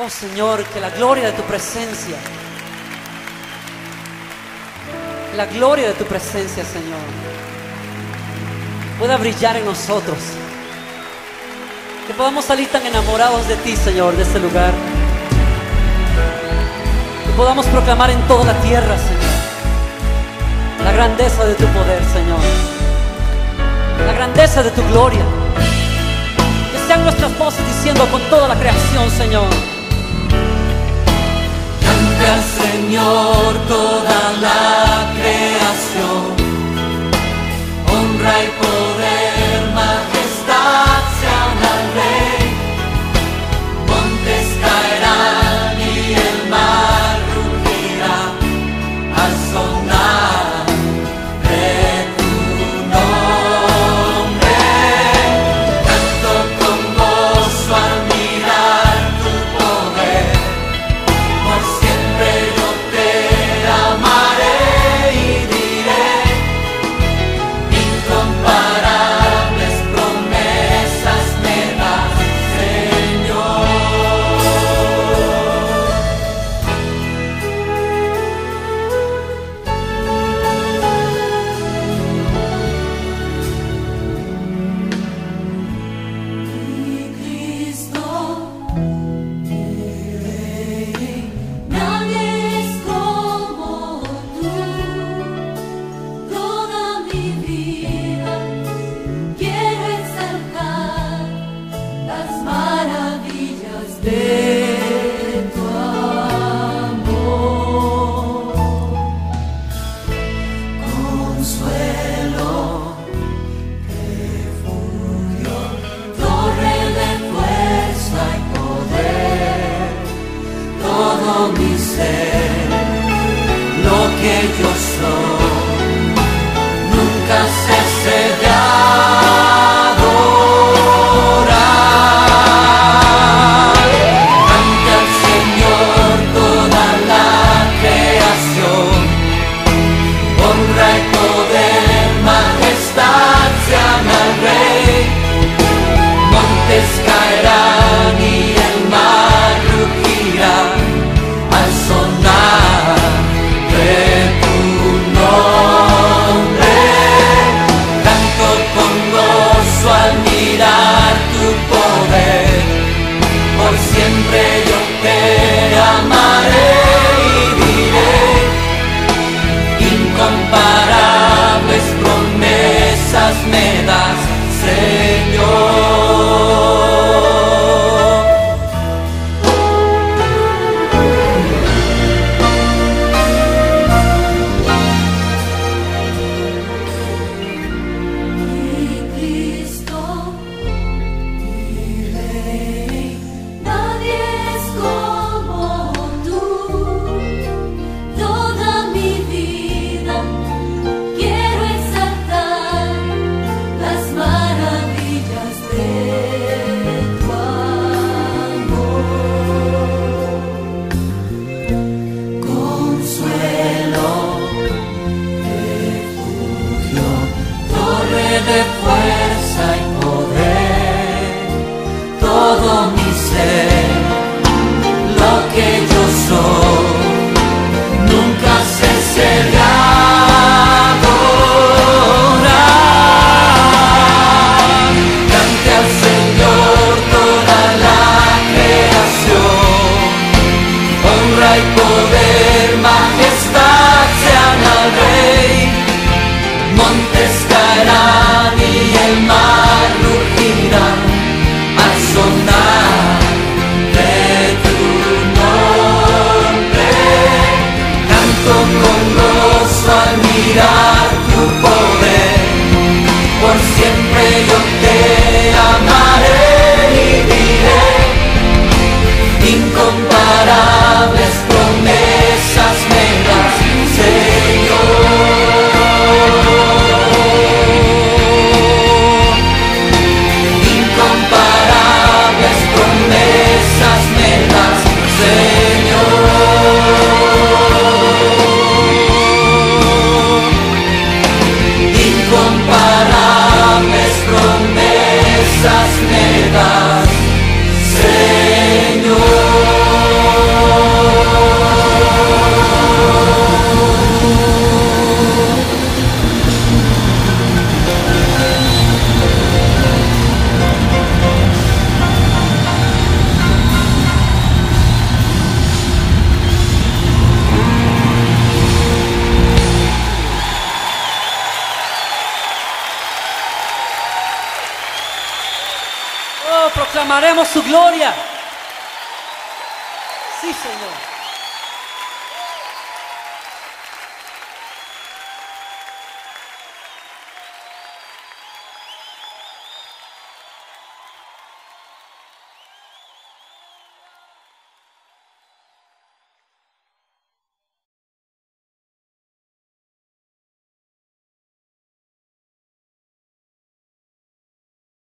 Oh Señor, que la gloria de tu presencia, la gloria de tu presencia, Señor, pueda brillar en nosotros. Que podamos salir tan enamorados de ti, Señor, de este lugar. Que podamos proclamar en toda la tierra, Señor, la grandeza de tu poder, Señor. La grandeza de tu gloria. Que sean nuestras voces diciendo con toda la creación, Señor. Lord. Quiero ensalzar las maravillas de tu amor, con suelo, refugio, torre de puesta y poder, todo mi ser. love on proclamaremos su gloria. Sí, Señor.